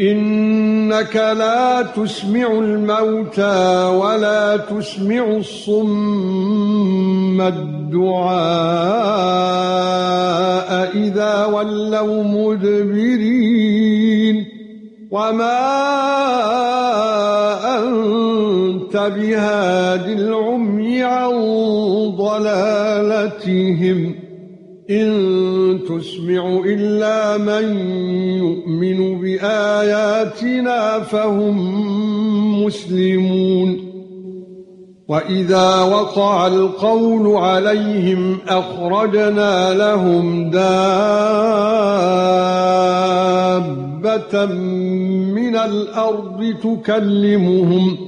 إنك لا تسمع الموتى ولا تسمع الصم الدعاء إذا ولوا مدبرين. وما أنت بهاد العمي عن ضلالتهم. إن تسمع إلا من يؤمن بآياتنا فهم مسلمون. وإذا وقع القول عليهم أخرجنا لهم دابة من الأرض تكلمهم.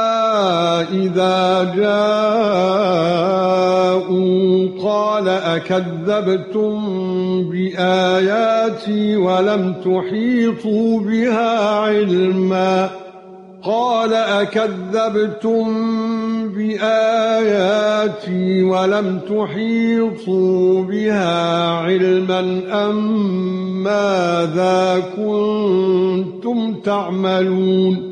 إِذَا جَاءُوا قَالَ أَكَذَّبْتُمْ بِآيَاتِي وَلَمْ تُحِيطُوا بِهَا عِلْمًا قَالَ أَكَذَّبْتُمْ بِآيَاتِي وَلَمْ تُحِيطُوا بِهَا عِلْمًا أَمْ مَاذَا كُنتُمْ تَعْمَلُونَ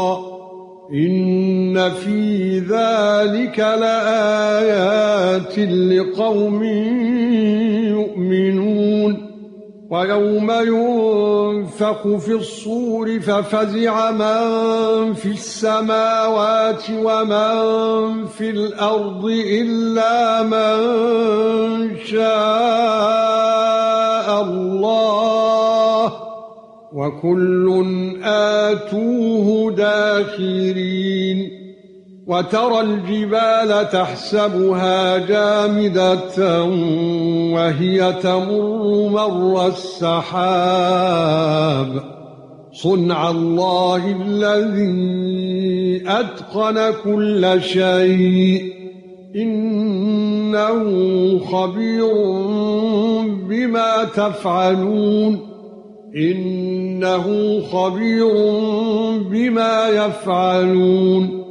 ان في ذلك لآيات لقوم يؤمنون. ويوم ينفخ في الصور ففزع من في السماوات ومن في الأرض إلا من شاء الله. وكل آتوه داخرين. وترى الجبال تحسبها جامدة وهي تمر مر السحاب. صنع الله الذي أتقن كل شيء. إنه خبير بما تفعلون. إنه خبير بما يفعلون.